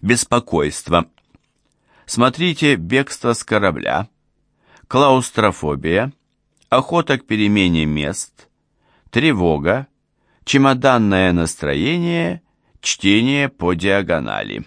беспокойство. Смотрите «Бегство с корабля», клаустрофобия, охота к перемене мест, тревога, чемоданное настроение, чтение по диагонали.